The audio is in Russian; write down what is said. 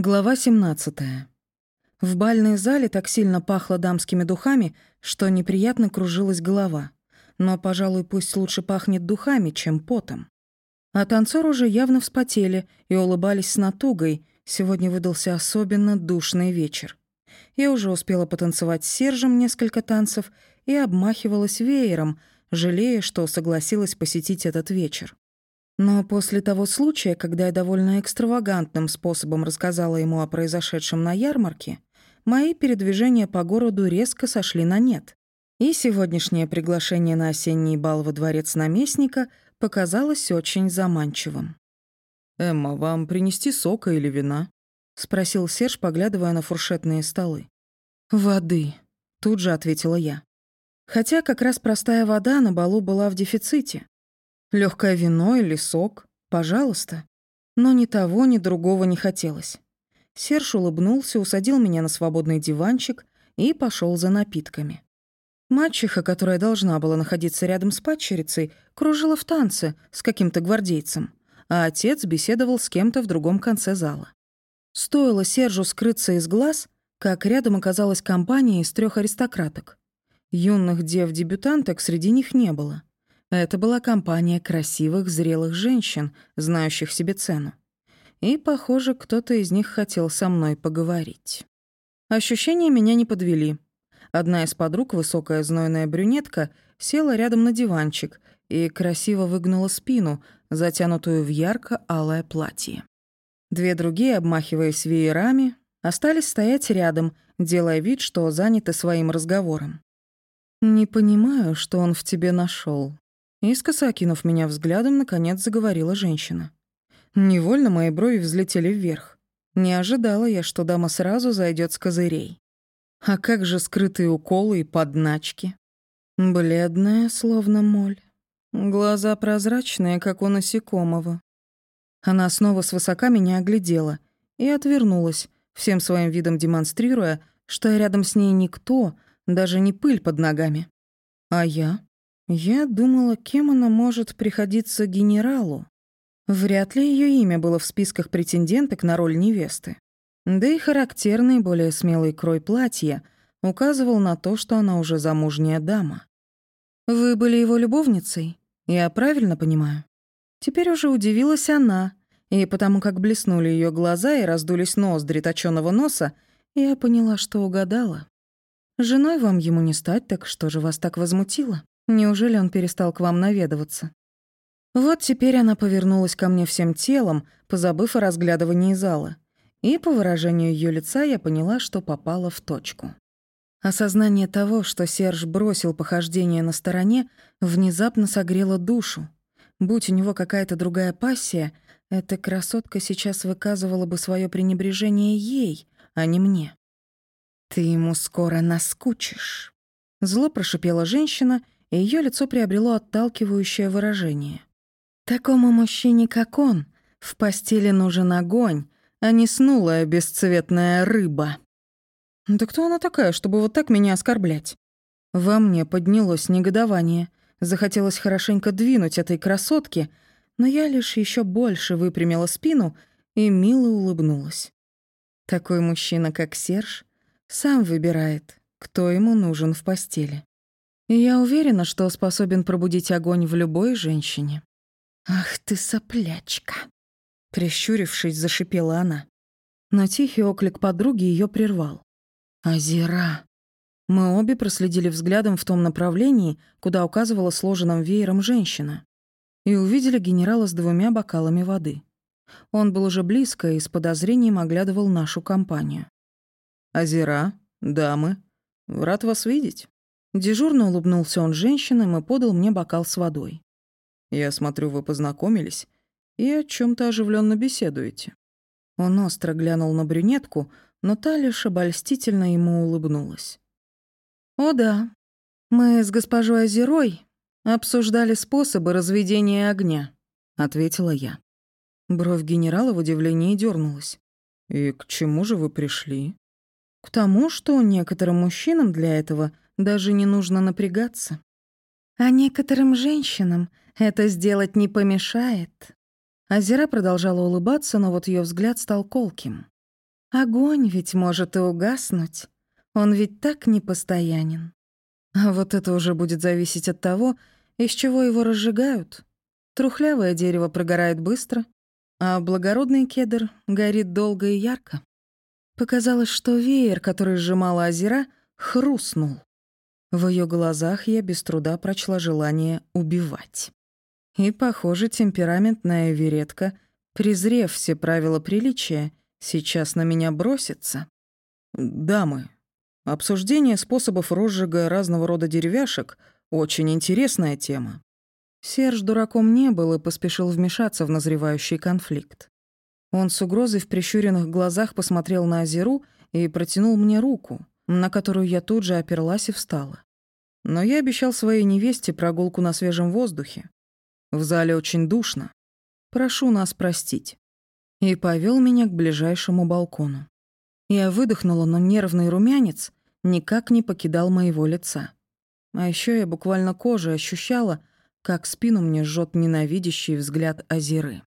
Глава 17. В бальной зале так сильно пахло дамскими духами, что неприятно кружилась голова. Но, пожалуй, пусть лучше пахнет духами, чем потом. А танцоры уже явно вспотели и улыбались с натугой. Сегодня выдался особенно душный вечер. Я уже успела потанцевать с Сержем несколько танцев и обмахивалась веером, жалея, что согласилась посетить этот вечер. Но после того случая, когда я довольно экстравагантным способом рассказала ему о произошедшем на ярмарке, мои передвижения по городу резко сошли на нет. И сегодняшнее приглашение на осенний бал во дворец наместника показалось очень заманчивым. «Эмма, вам принести сока или вина?» — спросил Серж, поглядывая на фуршетные столы. «Воды», — тут же ответила я. Хотя как раз простая вода на балу была в дефиците. Легкое вино или сок? Пожалуйста. Но ни того, ни другого не хотелось. Серж улыбнулся, усадил меня на свободный диванчик и пошел за напитками. Мачеха, которая должна была находиться рядом с падчерицей, кружила в танце с каким-то гвардейцем, а отец беседовал с кем-то в другом конце зала. Стоило Сержу скрыться из глаз, как рядом оказалась компания из трех аристократок. Юных дев-дебютанток среди них не было. Это была компания красивых, зрелых женщин, знающих себе цену. И, похоже, кто-то из них хотел со мной поговорить. Ощущения меня не подвели. Одна из подруг, высокая знойная брюнетка, села рядом на диванчик и красиво выгнула спину, затянутую в ярко-алое платье. Две другие, обмахиваясь веерами, остались стоять рядом, делая вид, что заняты своим разговором. «Не понимаю, что он в тебе нашел, Искоса окинув меня взглядом, наконец заговорила женщина. Невольно мои брови взлетели вверх. Не ожидала я, что дама сразу зайдет с козырей. А как же скрытые уколы и подначки? Бледная, словно моль. Глаза прозрачные, как у насекомого. Она снова свысока меня оглядела и отвернулась, всем своим видом демонстрируя, что рядом с ней никто, даже не пыль под ногами. А я? Я думала, кем она может приходиться генералу. Вряд ли ее имя было в списках претенденток на роль невесты. Да и характерный, более смелый крой платья указывал на то, что она уже замужняя дама. «Вы были его любовницей? Я правильно понимаю?» Теперь уже удивилась она, и потому как блеснули ее глаза и раздулись ноздри точёного носа, я поняла, что угадала. «Женой вам ему не стать, так что же вас так возмутило?» Неужели он перестал к вам наведываться? Вот теперь она повернулась ко мне всем телом, позабыв о разглядывании зала. И по выражению ее лица я поняла, что попала в точку. Осознание того, что Серж бросил похождение на стороне, внезапно согрело душу. Будь у него какая-то другая пассия, эта красотка сейчас выказывала бы свое пренебрежение ей, а не мне. «Ты ему скоро наскучишь», — зло прошипела женщина — и её лицо приобрело отталкивающее выражение. «Такому мужчине, как он, в постели нужен огонь, а не снулая бесцветная рыба». «Да кто она такая, чтобы вот так меня оскорблять?» Во мне поднялось негодование. Захотелось хорошенько двинуть этой красотке, но я лишь ещё больше выпрямила спину и мило улыбнулась. Такой мужчина, как Серж, сам выбирает, кто ему нужен в постели. Я уверена, что способен пробудить огонь в любой женщине. «Ах ты соплячка!» Прищурившись, зашипела она. Но тихий оклик подруги ее прервал. «Озера!» Мы обе проследили взглядом в том направлении, куда указывала сложенным веером женщина, и увидели генерала с двумя бокалами воды. Он был уже близко и с подозрением оглядывал нашу компанию. «Озера, дамы, рад вас видеть». Дежурно улыбнулся он женщинам и подал мне бокал с водой. «Я смотрю, вы познакомились и о чем то оживленно беседуете». Он остро глянул на брюнетку, но та лишь обольстительно ему улыбнулась. «О да, мы с госпожой Озерой обсуждали способы разведения огня», — ответила я. Бровь генерала в удивлении дернулась. «И к чему же вы пришли?» «К тому, что некоторым мужчинам для этого — даже не нужно напрягаться. А некоторым женщинам это сделать не помешает. Азера продолжала улыбаться, но вот ее взгляд стал колким. Огонь ведь может и угаснуть. Он ведь так непостоянен. А вот это уже будет зависеть от того, из чего его разжигают. Трухлявое дерево прогорает быстро, а благородный кедр горит долго и ярко. Показалось, что веер, который сжимала озера, хрустнул. В ее глазах я без труда прочла желание убивать. И, похоже, темпераментная веретка, презрев все правила приличия, сейчас на меня бросится. «Дамы, обсуждение способов розжига разного рода деревяшек — очень интересная тема. Серж дураком не был и поспешил вмешаться в назревающий конфликт. Он с угрозой в прищуренных глазах посмотрел на Азеру и протянул мне руку, на которую я тут же оперлась и встала. Но я обещал своей невесте прогулку на свежем воздухе. В зале очень душно. Прошу нас простить. И повел меня к ближайшему балкону. Я выдохнула, но нервный румянец никак не покидал моего лица. А еще я буквально кожей ощущала, как спину мне жжет ненавидящий взгляд Азиры.